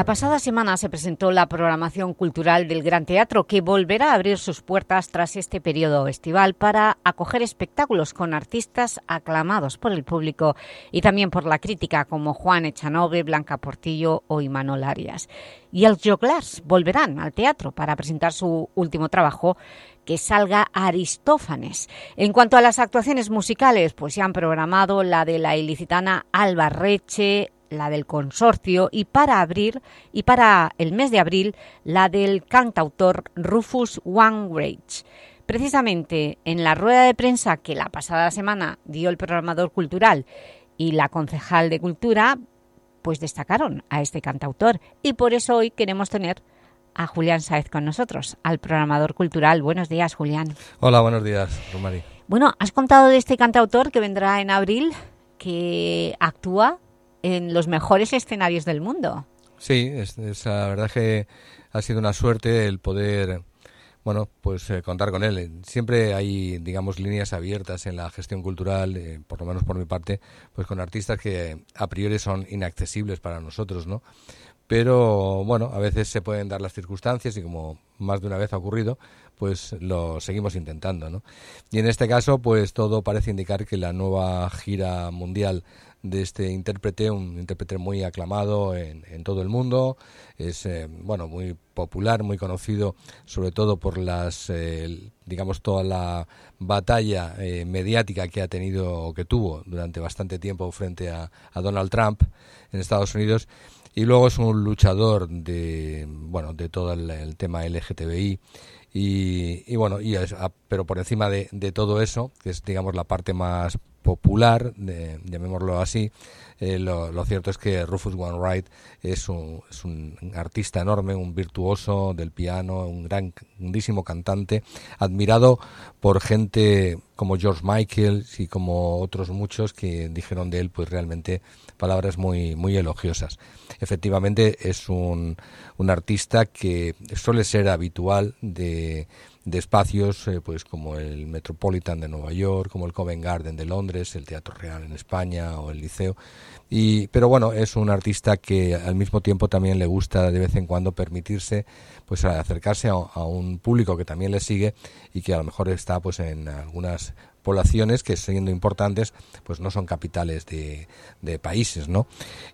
La pasada semana se presentó la programación cultural del Gran Teatro que volverá a abrir sus puertas tras este periodo estival para acoger espectáculos con artistas aclamados por el público y también por la crítica como Juan Echanove, Blanca Portillo o Imanol Arias. Y els Joglars volverán al teatro para presentar su último trabajo que salga Aristófanes. En cuanto a las actuaciones musicales, pues se han programado la de la ilicitana Alba Reche, la del consorcio y para abril y para el mes de abril la del cantautor Rufus Wainwright. Precisamente en la rueda de prensa que la pasada semana dio el programador cultural y la concejal de Cultura, pues destacaron a este cantautor y por eso hoy queremos tener a Julián Saez con nosotros, al programador cultural. Buenos días, Julián. Hola, buenos días, Romari. Bueno, has contado de este cantautor que vendrá en abril, que actúa en los mejores escenarios del mundo. Sí, es, la verdad que ha sido una suerte el poder, bueno, pues eh, contar con él. Siempre hay, digamos, líneas abiertas en la gestión cultural, eh, por lo menos por mi parte, pues con artistas que a priori son inaccesibles para nosotros, ¿no? Pero bueno, a veces se pueden dar las circunstancias y como más de una vez ha ocurrido, pues lo seguimos intentando, ¿no? Y en este caso, pues todo parece indicar que la nueva gira mundial de este intérprete, un intérprete muy aclamado en, en todo el mundo, es eh, bueno muy popular, muy conocido, sobre todo por las eh, digamos toda la batalla eh, mediática que ha tenido o que tuvo durante bastante tiempo frente a, Donald Trump en Estados Unidos y luego es un luchador de bueno de todo el, tema LGTBI y, bueno y pero por encima de, de todo eso que es digamos la parte más popular, llamémoslo así, eh, lo, cierto es que Rufus Wainwright es un, es un artista enorme, un virtuoso del piano, un gran, grandísimo cantante, admirado por gente como George Michael y como otros muchos que dijeron de él pues realmente palabras muy, muy elogiosas. Efectivamente es un, un artista que suele ser habitual de de espacios eh, pues como el Metropolitan de Nueva York, como el Covent Garden de Londres, el Teatro Real en España o el Liceo. Y, pero bueno, es un artista que al mismo tiempo también le gusta de vez en cuando permitirse pues acercarse a, a un público que también le sigue y que a lo mejor está pues en algunas poblaciones que siendo importantes pues no son capitales de, de, países no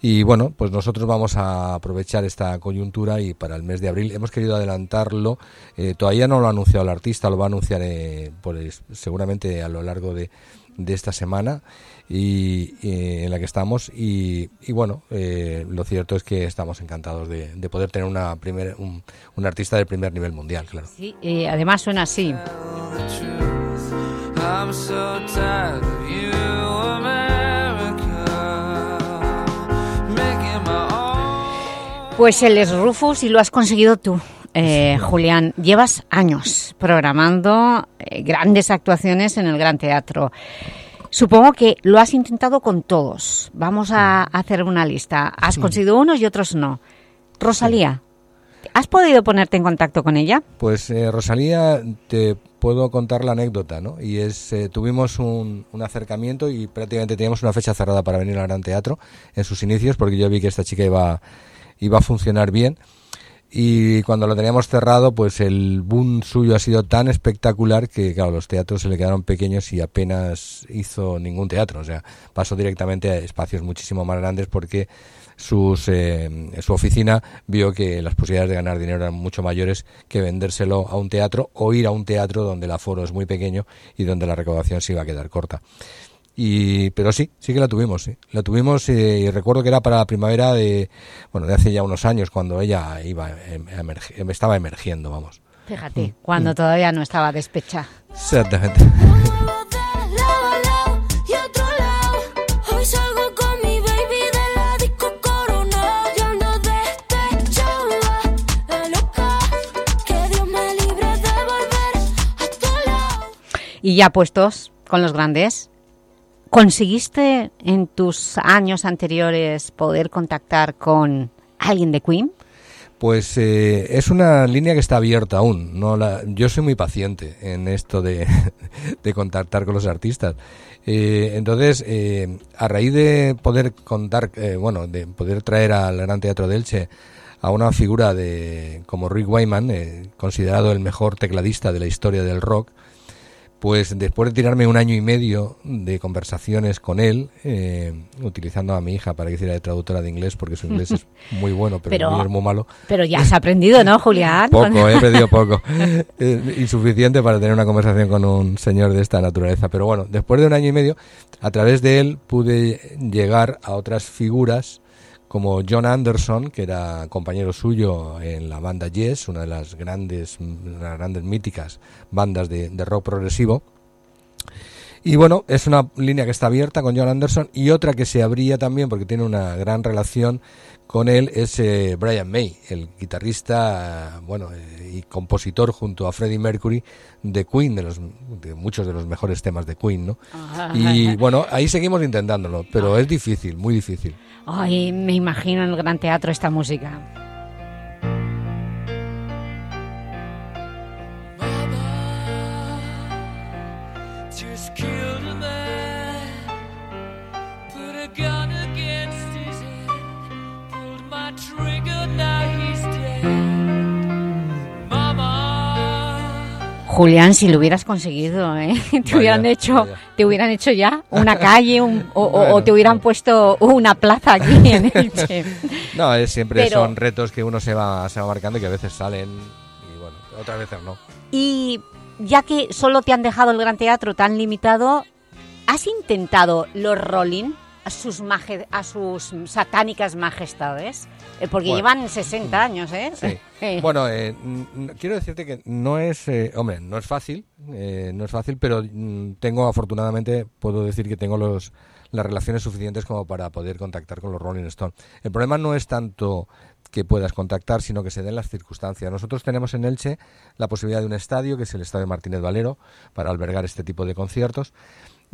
y bueno pues nosotros vamos a aprovechar esta coyuntura y para el mes de abril hemos querido adelantarlo. Eh, todavía no lo ha anunciado el artista lo va a anunciar eh, pues, seguramente a lo largo de, de esta semana y, en la que estamos. Y, y bueno eh, lo cierto es que estamos encantados de, de poder tener una primer, un, un, artista de primer nivel mundial claro. Sí además suena así pues él es Rufus y lo has conseguido tú. Eh, Julián, llevas años programando eh, grandes actuaciones en el Gran Teatro. Supongo que lo has intentado con todos. Vamos a hacer una lista. Has conseguido unos y otros no. Rosalía, ¿has podido ponerte en contacto con ella? Pues eh, Rosalía, te puedo contar la anécdota, ¿no? Y es, eh, tuvimos un, acercamiento y prácticamente teníamos una fecha cerrada para venir al Gran Teatro en sus inicios, porque yo vi que esta chica iba, iba a funcionar bien. Y cuando lo teníamos cerrado, pues el boom suyo ha sido tan espectacular que, claro, los teatros se le quedaron pequeños y apenas hizo ningún teatro. O sea, pasó directamente a espacios muchísimo más grandes porque sus, eh, su oficina vio que las posibilidades de ganar dinero eran mucho mayores que vendérselo a un teatro o ir a un teatro donde el aforo es muy pequeño y donde la recaudación se iba a quedar corta. Y, pero sí, sí que la tuvimos, sí. La tuvimos eh, y recuerdo que era para la primavera de, bueno, de hace ya unos años cuando ella iba, em, estaba emergiendo, vamos. Fíjate, mm. cuando mm. todavía no estaba despecha. Exactamente. Y ya puestos con los grandes, ¿conseguiste en tus años anteriores poder contactar con alguien de Queen? Pues eh, es una línea que está abierta aún. Yo soy muy paciente en esto de, contactar con los artistas. Eh, entonces, eh, a raíz de poder contar, bueno, de poder traer al Gran Teatro de Elche a una figura de como Rick Wyman, eh, considerado el mejor tecladista de la historia del rock, pues después de tirarme un año y medio de conversaciones con él, eh, utilizando a mi hija para que hiciera de traductora de inglés, porque su inglés es muy bueno, pero, es muy malo. Pero ya has aprendido, ¿no, Julián? Poco, he aprendido poco. insuficiente para tener una conversación con un señor de esta naturaleza. Pero bueno, después de un año y medio, a través de él pude llegar a otras figuras como John Anderson, que era compañero suyo en la banda Yes, una de las grandes, las grandes míticas bandas de, rock progresivo. Y bueno, es una línea que está abierta con John Anderson y otra que se abría también porque tiene una gran relación con él es eh, Brian May, el guitarrista bueno eh, y compositor junto a Freddie Mercury de Queen, de, los, de muchos de los mejores temas de Queen, ¿no? Y bueno, ahí seguimos intentándolo, pero es difícil, muy difícil. Ay, me imagino en el Gran Teatro esta música. Julián, si lo hubieras conseguido, ¿eh? te hubieran hecho, te hubieran hecho ya una calle o, te hubieran puesto una plaza aquí en Elche. no, es, siempre son retos que uno se va, se va marcando y que a veces salen y bueno, otras veces no. Y ya que solo te han dejado el Gran Teatro tan limitado, ¿has intentado los Rolling? A sus, a sus satánicas majestades? Eh, porque llevan 60 años, ¿eh? Sí. bueno, eh, quiero decirte que no es, eh, hombre, no es fácil, no es fácil, pero mm, tengo, afortunadamente, puedo decir que tengo los las relaciones suficientes como para poder contactar con los Rolling Stones. El problema no es tanto que puedas contactar, sino que se den las circunstancias. Nosotros tenemos en Elche la posibilidad de un estadio, que es el Estadio Martínez Valero, para albergar este tipo de conciertos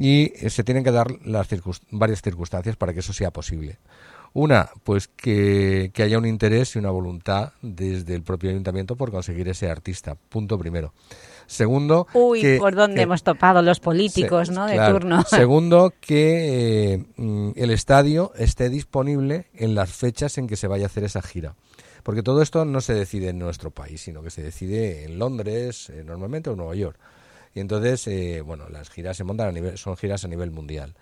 y eh, se tienen que dar las varias circunstancias para que eso sea posible. Una, pues que, haya un interés y una voluntad desde el propio ayuntamiento por conseguir ese artista, punto primero. Segundo, Uy, por dónde hemos topado los políticos, ¿no? De turno. Segundo, que eh, mm, el estadio esté disponible en las fechas en que se vaya a hacer esa gira. Porque todo esto no se decide en nuestro país, sino que se decide en Londres, eh, normalmente, o Nueva York. Y entonces, eh, bueno, las giras se montan a nivel, son giras a nivel mundial.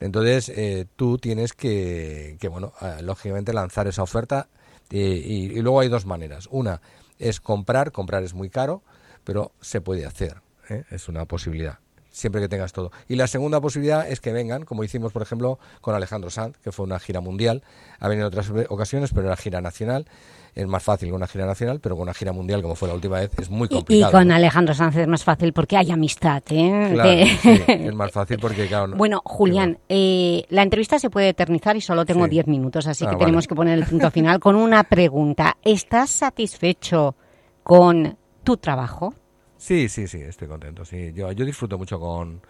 Entonces, eh, tú tienes que, que bueno, lógicamente lanzar esa oferta y, y, luego hay dos maneras. Una es comprar, comprar es muy caro, pero se puede hacer, ¿eh? es una posibilidad siempre que tengas todo. Y la segunda posibilidad es que vengan, como hicimos, por ejemplo, con Alejandro Sanz, que fue una gira mundial, ha venido en otras ocasiones, pero era gira nacional, es más fácil con una gira nacional, pero con una gira mundial, como fue la última vez, es muy complicado. Y, con Alejandro Sánchez es más fácil porque hay amistad. ¿eh? Claro, es más fácil porque, claro... bueno, Julián, eh, la entrevista se puede eternizar y solo tengo 10 minutos, así ah, que tenemos que poner el punto final con una pregunta. ¿Estás satisfecho con tu trabajo? Sí, sí, sí, estoy contento. Sí, yo, yo disfruto mucho con...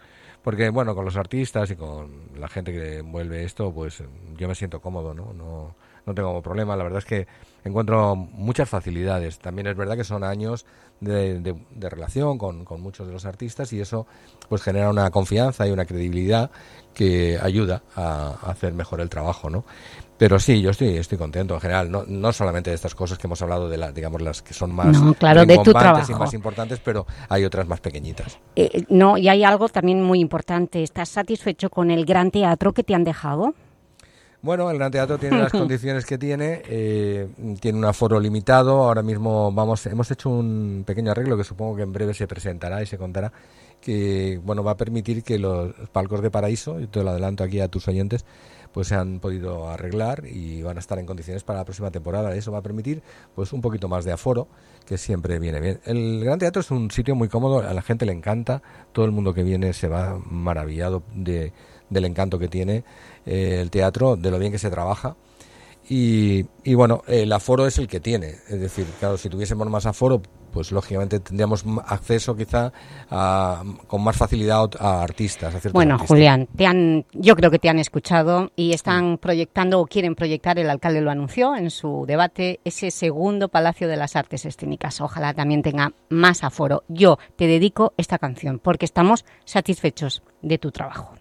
Porque, bueno, con los artistas y con la gente que envuelve esto, pues yo me siento cómodo, ¿no? No no tengo problema. La verdad es que encuentro muchas facilidades. También es verdad que son años de, de, relación con, con, muchos de los artistas y eso pues genera una confianza y una credibilidad que ayuda a, hacer mejor el trabajo, ¿no? Pero sí, yo estoy, estoy contento en general, no, no solamente de estas cosas que hemos hablado, de las, digamos, las que son más claro, de tu y más importantes, pero hay otras más pequeñitas. Eh, no, y hay algo también muy importante. ¿Estás satisfecho con el gran teatro que te han dejado? Bueno, el Gran Teatro tiene las condiciones que tiene, eh, tiene un aforo limitado. Ahora mismo vamos, hemos hecho un pequeño arreglo que supongo que en breve se presentará y se contará, que bueno va a permitir que los palcos de Paraíso, y te lo adelanto aquí a tus oyentes, pues se han podido arreglar y van a estar en condiciones para la próxima temporada. Eso va a permitir pues un poquito más de aforo, que siempre viene bien. El Gran Teatro es un sitio muy cómodo, a la gente le encanta, todo el mundo que viene se va maravillado de, del encanto que tiene eh, el teatro, de lo bien que se trabaja. Y, y, bueno, el aforo es el que tiene. Es decir, claro, si tuviésemos más aforo, pues lógicamente tendríamos acceso quizá con más facilidad a artistas. bueno, Julián, te han, yo creo que te han escuchado y están proyectando o quieren proyectar, el alcalde lo anunció en su debate, ese segundo Palacio de las Artes Escénicas. Ojalá también tenga más aforo. Yo te dedico esta canción porque estamos satisfechos de tu trabajo.